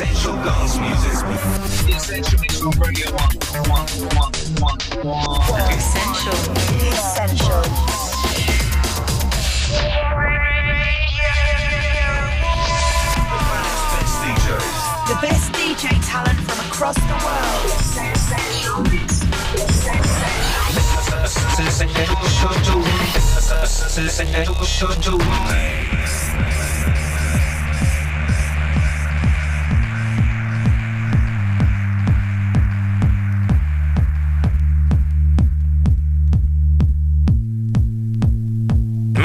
Essential dance music. The Essential Mix on Radio 1. One, one, one, one. Essential. Essential. Best The best DJ talent from across the world. Essential Mix. Essential Mix.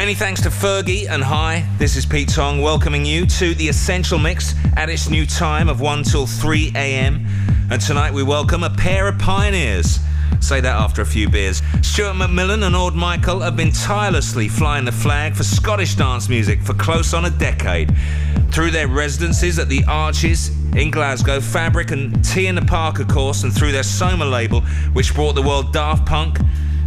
Many thanks to Fergie and hi, this is Pete Tong welcoming you to the Essential Mix at its new time of 1 till 3 a.m. And tonight we welcome a pair of pioneers. Say that after a few beers. Stuart McMillan and Orde Meikle have been tirelessly flying the flag for Scottish dance music for close on a decade. Through their residencies at the Arches in Glasgow, Fabric and T in the Park, of course, and through their Soma label, which brought the world Daft Punk,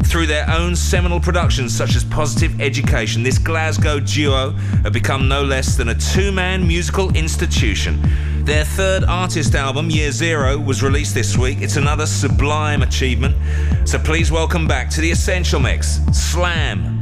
through their own seminal productions such as Positive Education, this Glasgow duo have become no less than a two man musical institution. Their third artist album, Year Zero, was released this week. It's another sublime achievement. So please welcome back to the Essential Mix, Slam.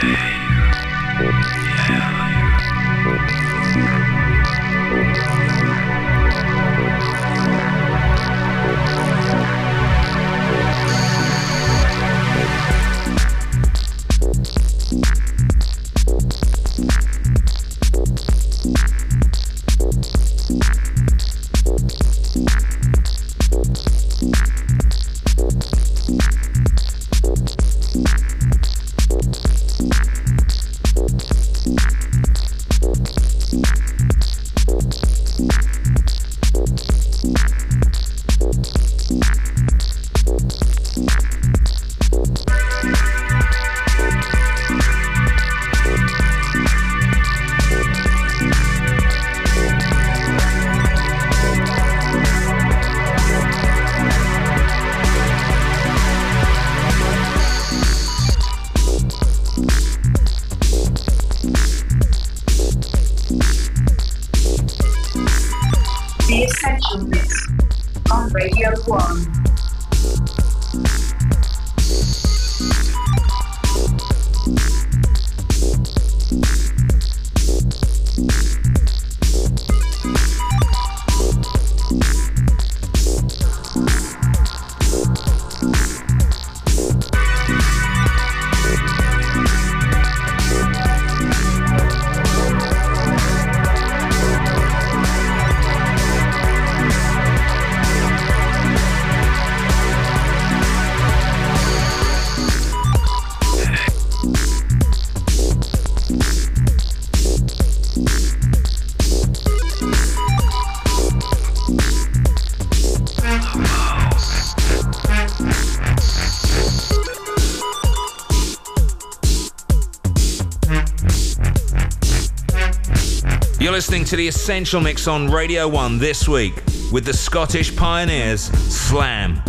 Saved. Listening to the Essential Mix on Radio 1 this week with the Scottish Pioneers Slam.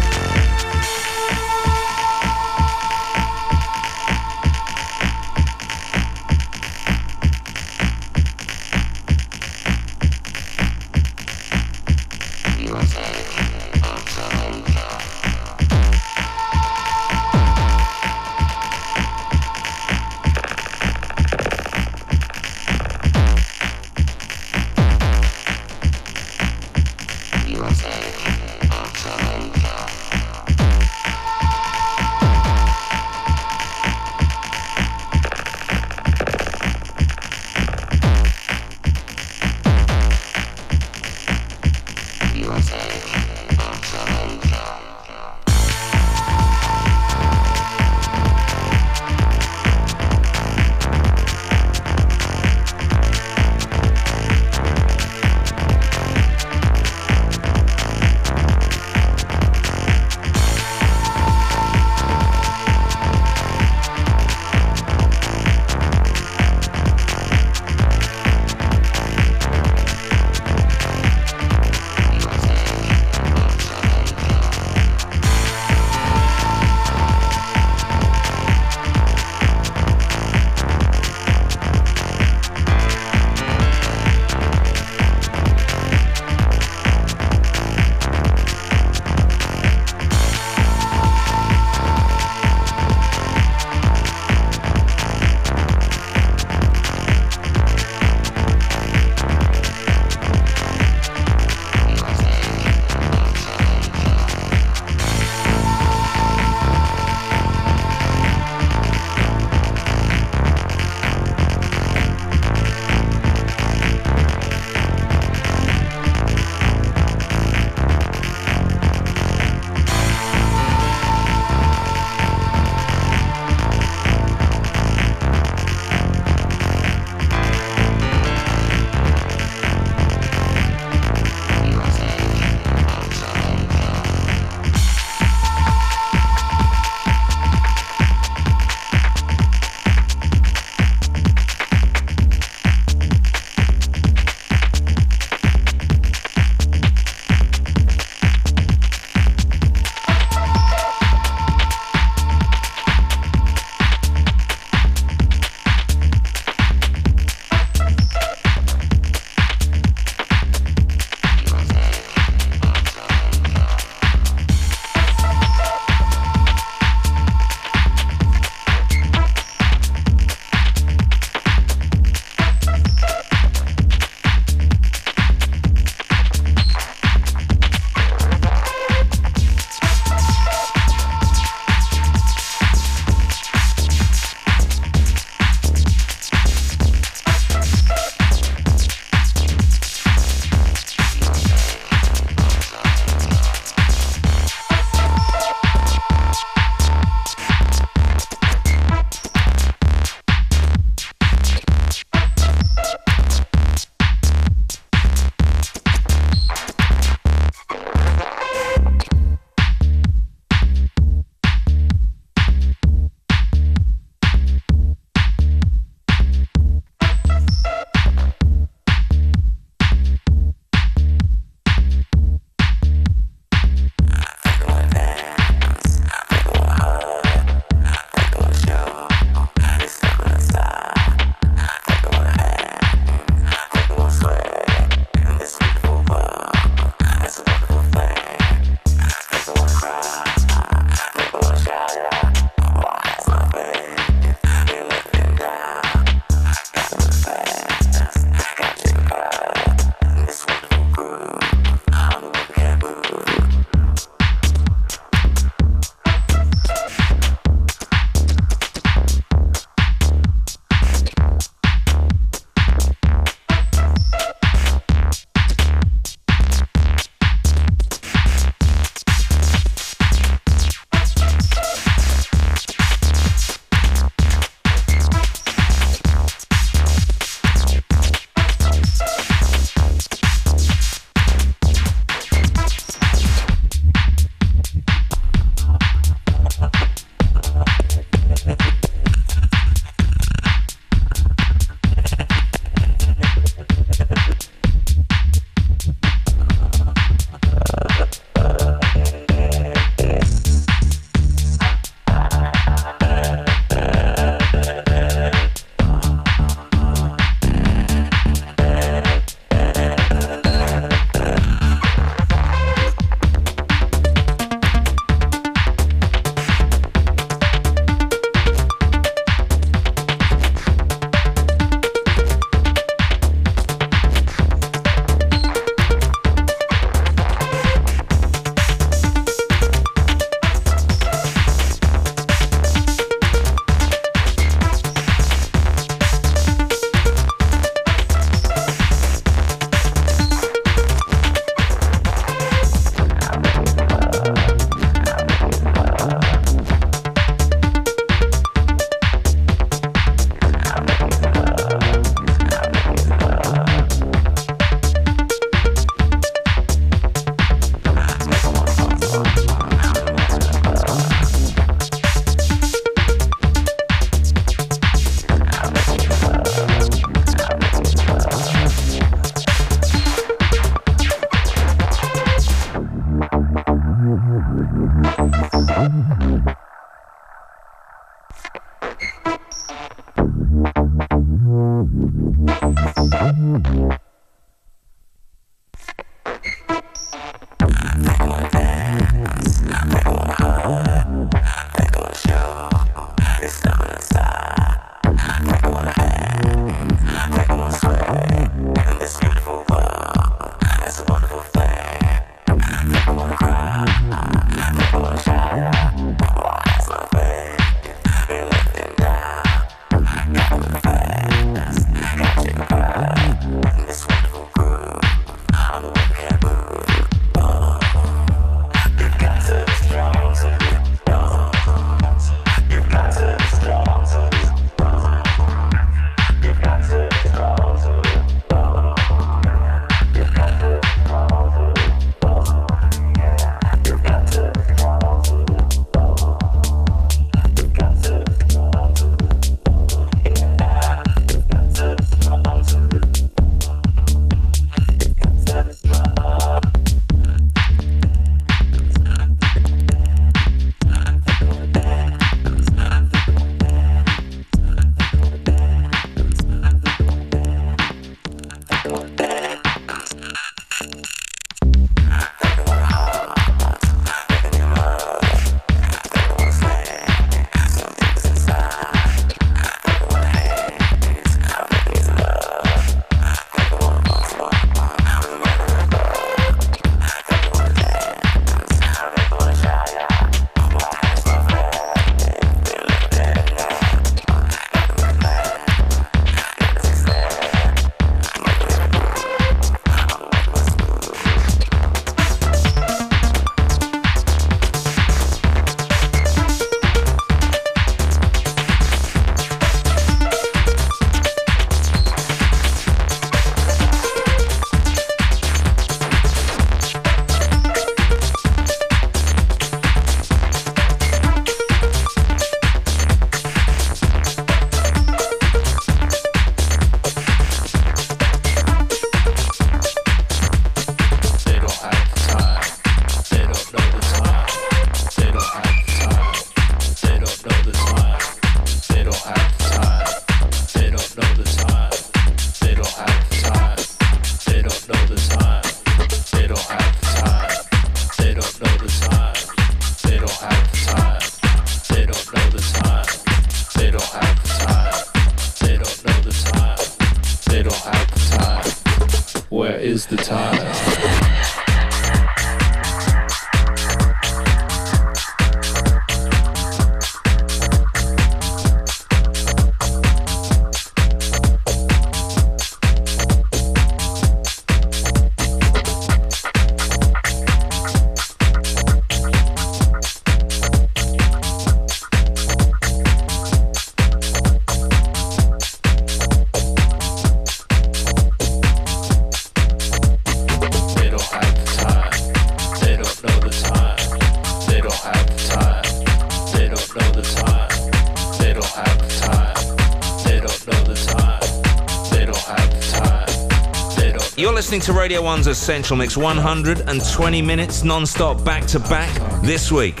listening to Radio 1's Essential Mix 120 minutes non stop back to back this week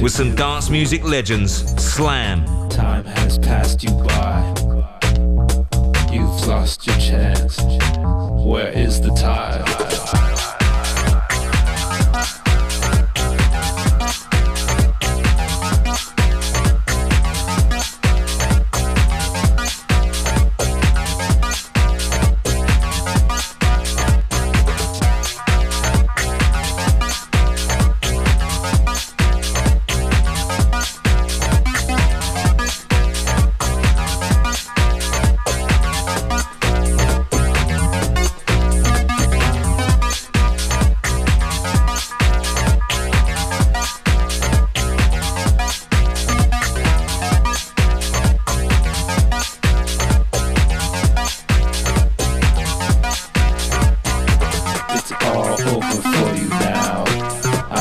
with some dance music legends, Slam. Time has passed you by. You've lost your chance. Where is the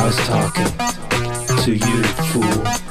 was talking to you, fool.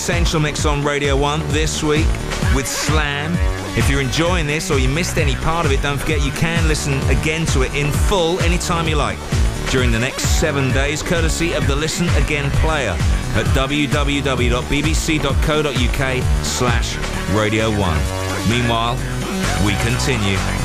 Essential Mix on Radio 1 this week with Slam. If you're enjoying this or you missed any part of it, don't forget you can listen again to it in full anytime you like during the next seven days, courtesy of the Listen Again player at www.bbc.co.uk slash Radio 1. Meanwhile, we continue.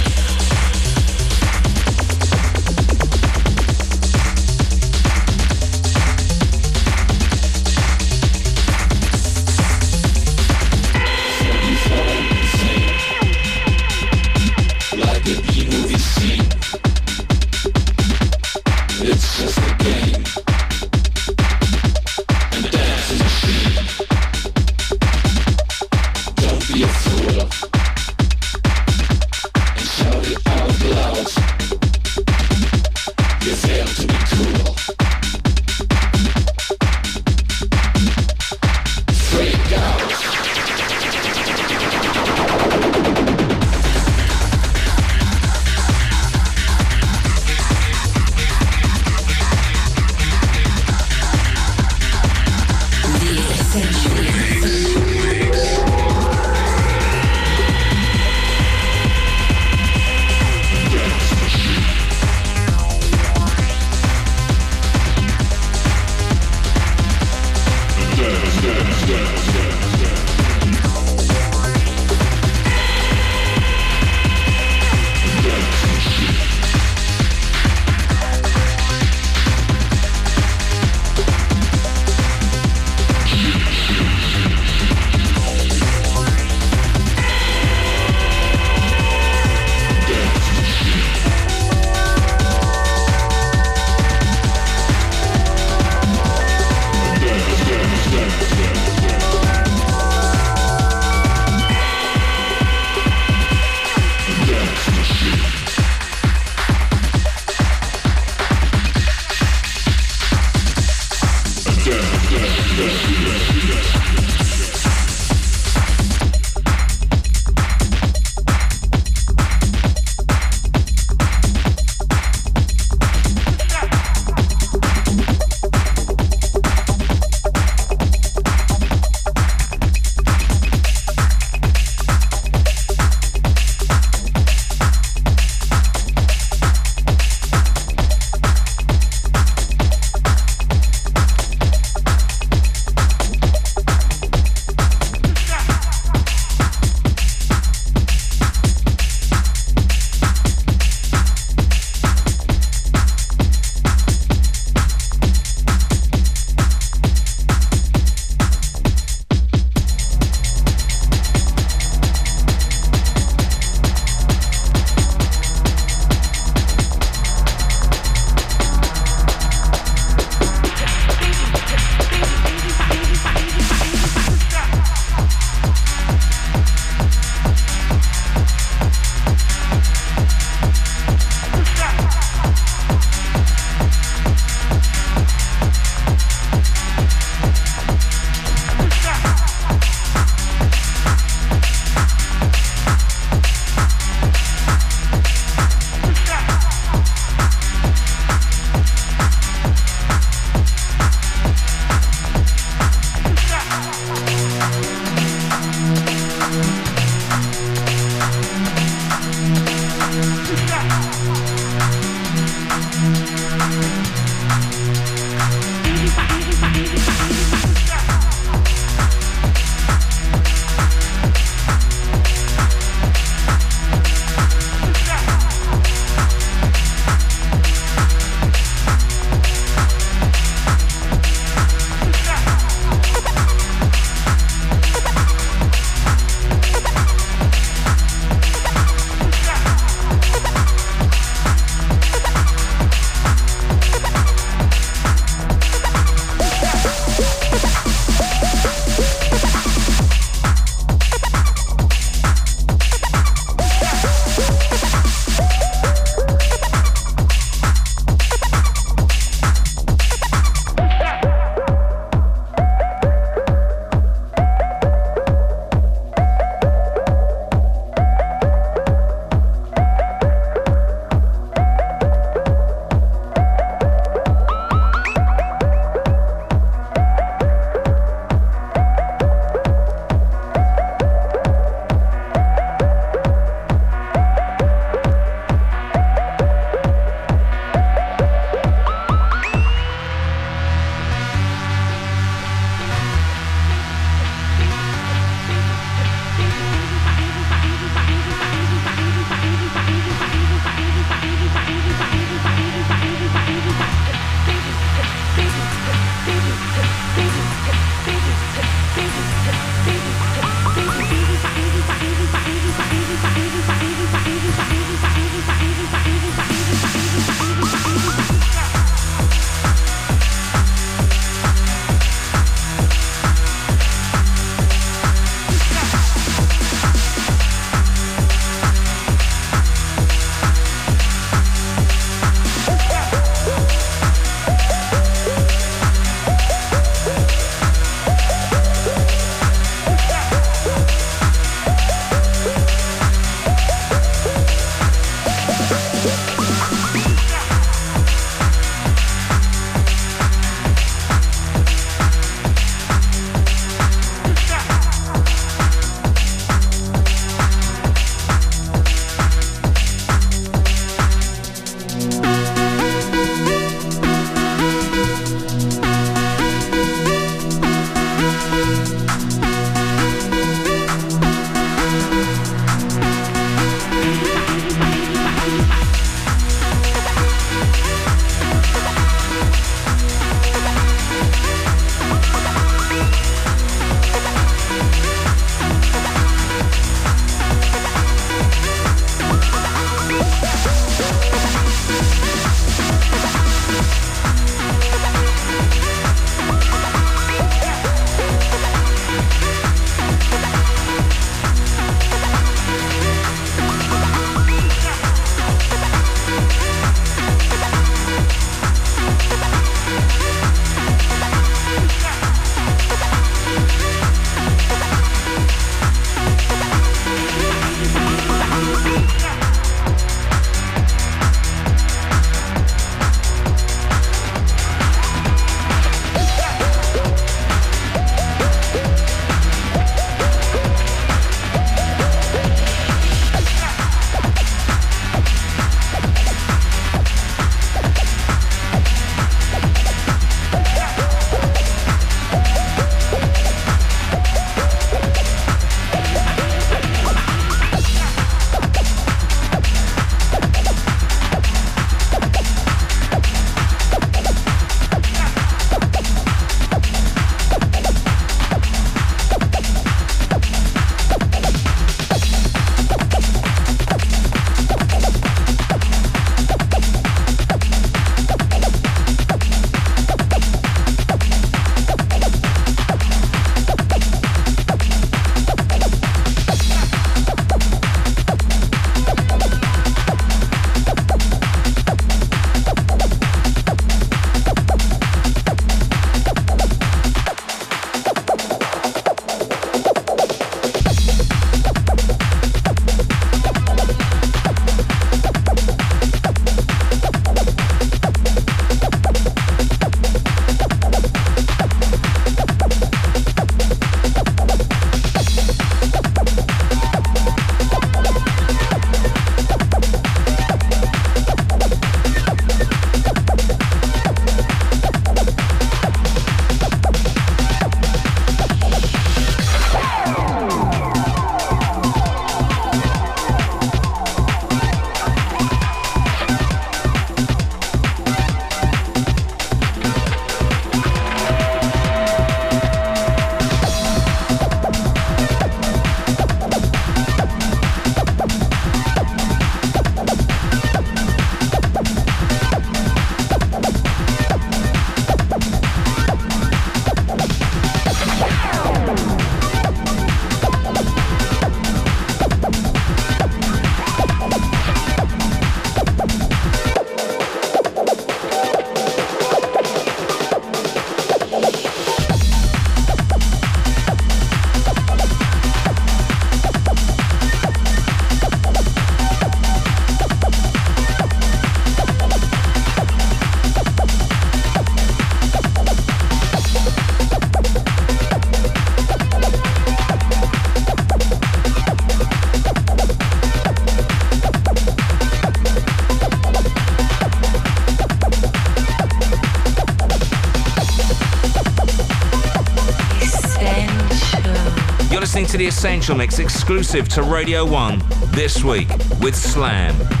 To the Essential Mix exclusive to Radio 1 this week with Slam.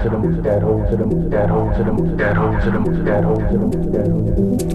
Hold to them, that hold to them, that hold to them, that hold to them, that hold to them, that hold to them.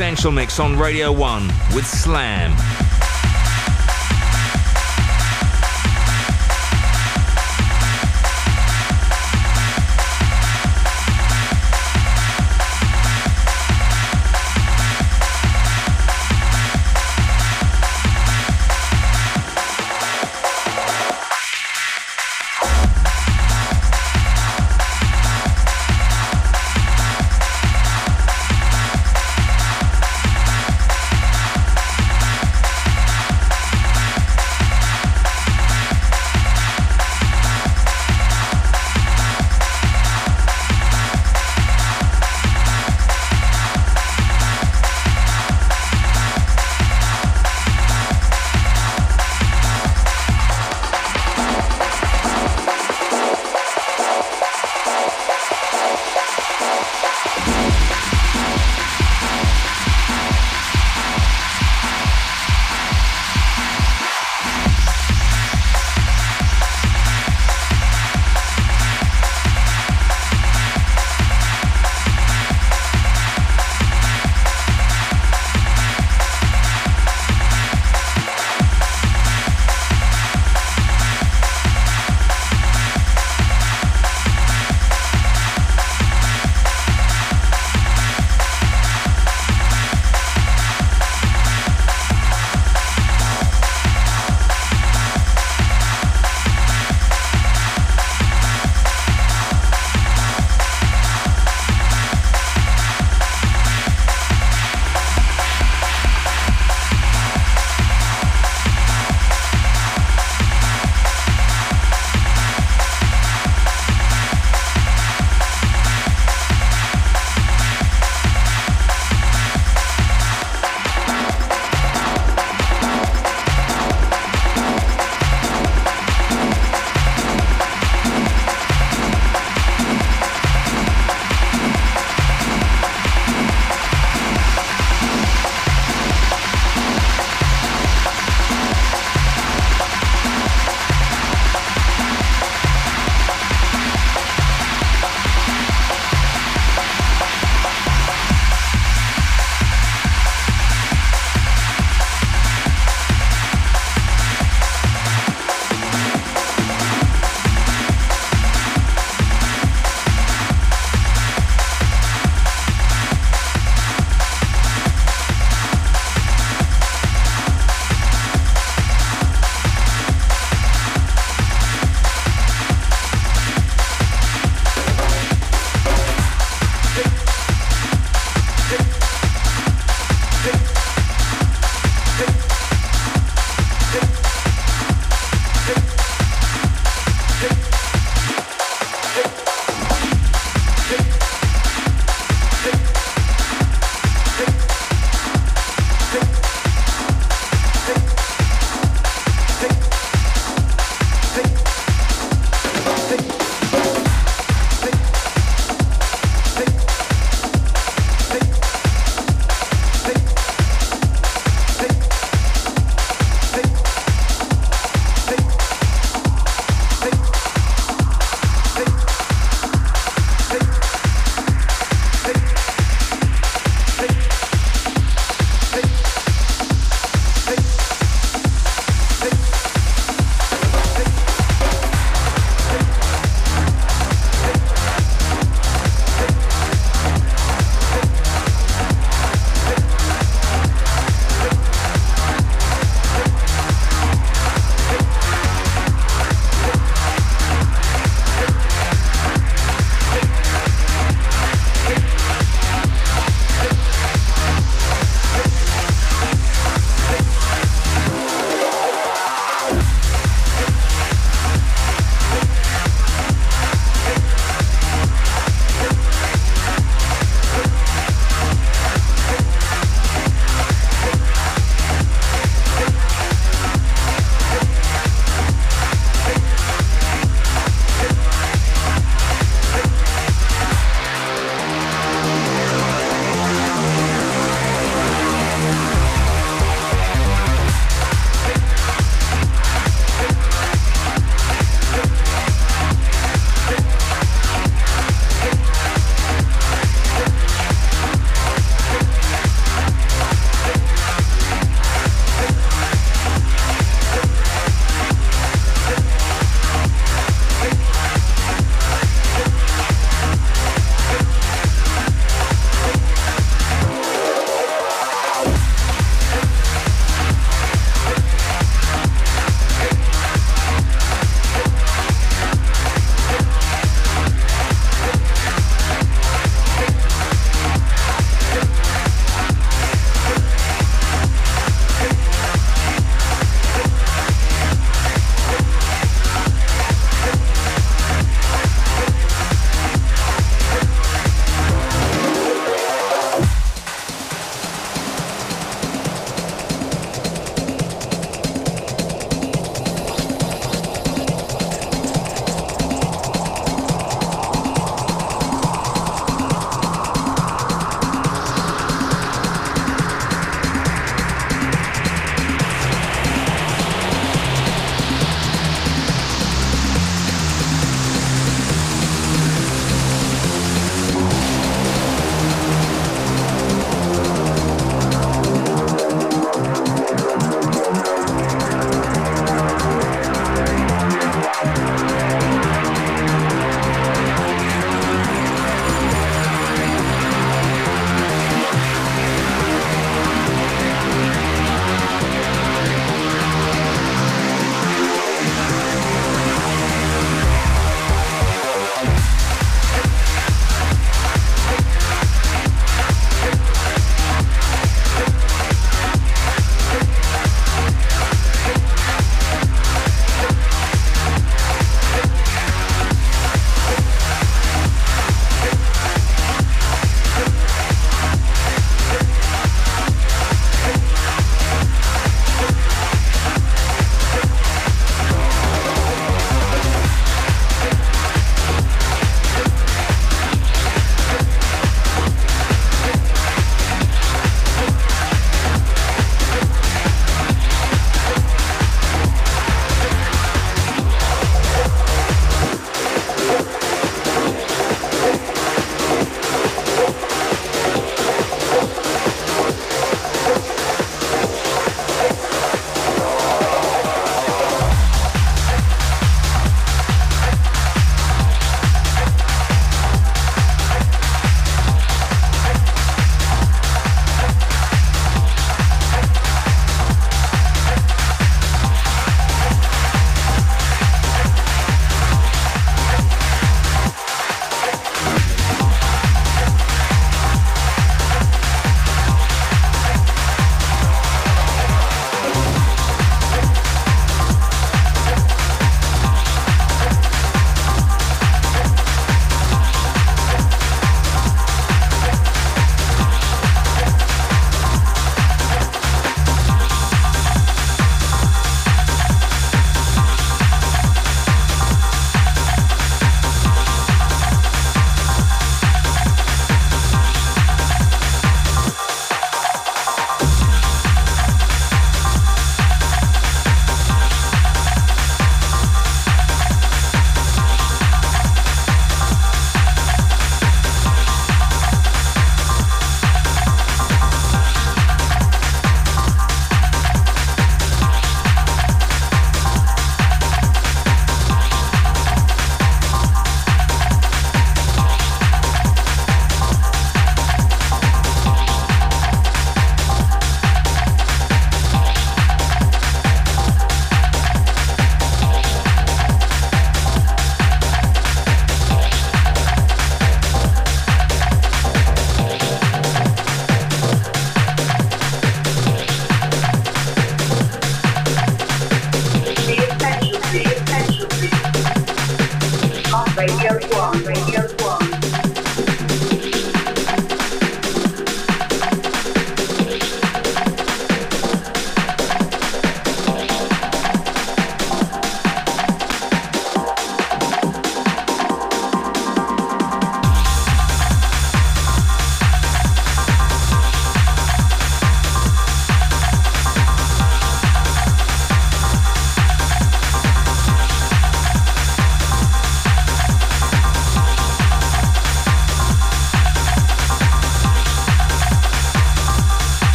Essential Mix on Radio 1 with Slam.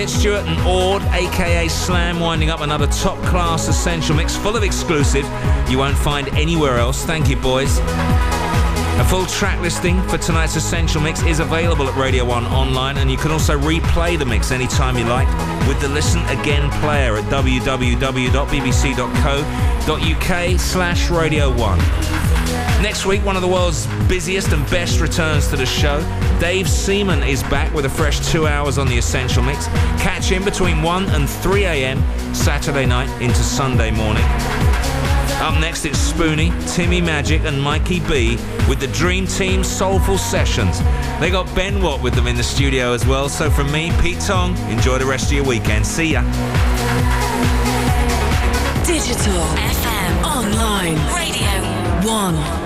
That's about it. Stuart and Orde, aka Slam, winding up another top class essential mix full of exclusive you won't find anywhere else. Thank you, boys. A full track listing for tonight's Essential Mix is available at Radio 1 online, and you can also replay the mix anytime you like with the Listen Again player at www.bbc.co.uk slash Radio 1. Next week, one of the world's busiest and best returns to the show. Dave Seaman is back with a fresh two hours on the Essential Mix. Catch him between 1 and 3 a.m. Saturday night into Sunday morning. Up next, it's Spoony, Timmy Magic, and Mikee B with the Dream Team Soulful Sessions. They got Ben Watt with them in the studio as well. So from me, Pete Tong, enjoy the rest of your weekend. See ya. Digital FM Online Radio 1